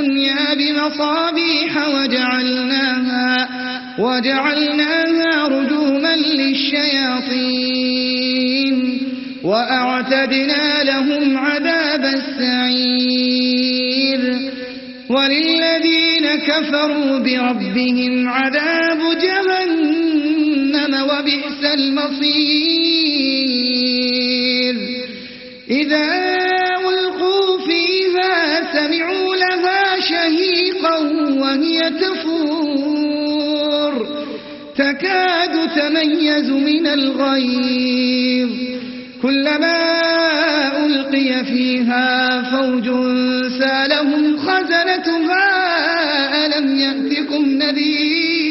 الدنيا بمصابيح وجعلناها وجعلناها رجوما للشياطين وأعتدنا لهم عذاب السعير وللذين كفروا بربهم عذاب جهنم وبئس المصير إذا ألقوا فيها سمعوا لها وهي تفور. تكاد تميز من الغيظ. كلما ألقي فيها فوج سالهم خزنتها ألم يأتكم نذير؟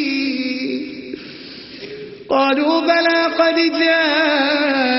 قالوا بلى قد جاءنا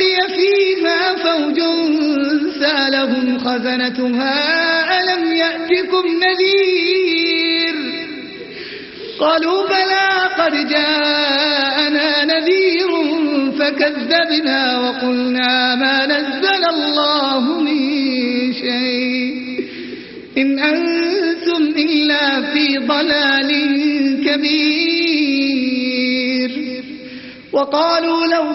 ألقي فيها فوج سألهم خزنتها ألم يأتكم نذير؟ قالوا بلى قد جاءنا نذير فكذبنا وقلنا ما نزل الله من شيء. إن أنتم إلا في ضلال كبير. وقالوا لو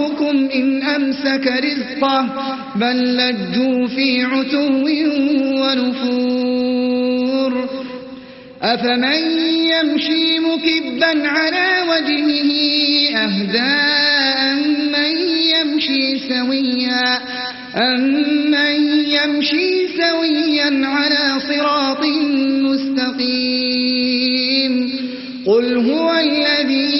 يرزقكم إن أمسك رزقه بل لجوا في عتو ونفور. أفمن يمشي مكبا على وجهه أهداء من يمشي سويا؟ أمن يمشي سويا على صراط مستقيم؟ قل هو الذي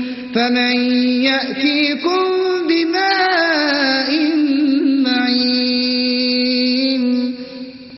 فمن يأتيكم